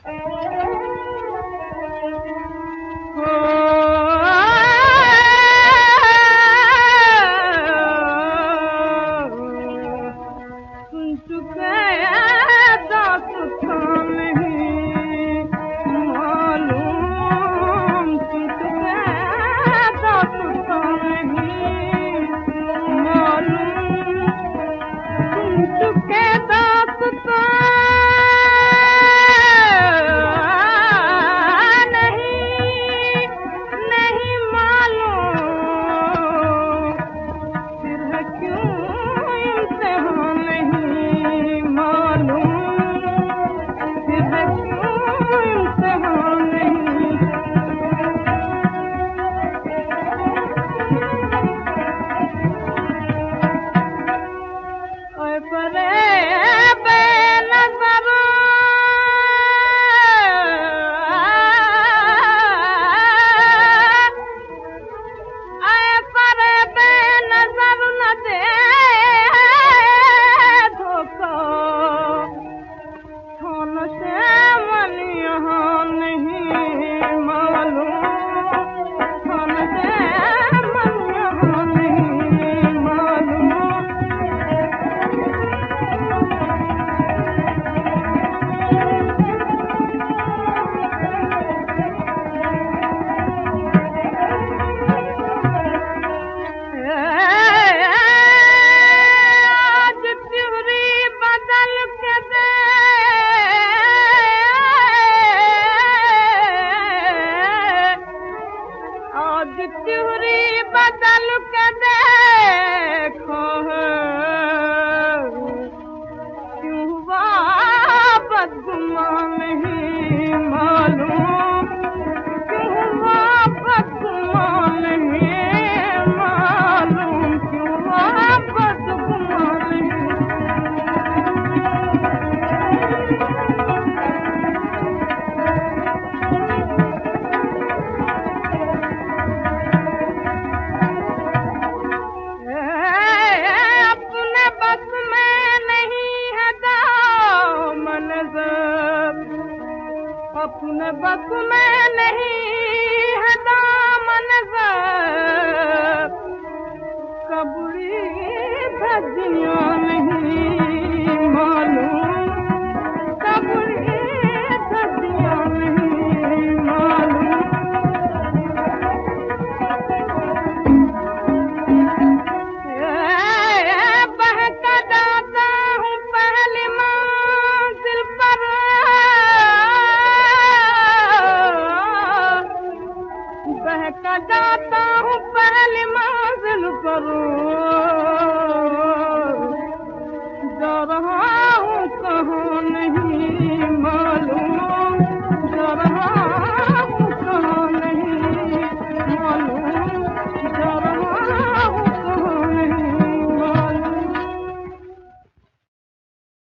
चुकी मालूम सुठी मालूम चुके चूरी बदल के देखो क्यों बदमा है सब अपने बस में नहीं है दामन जर सजाता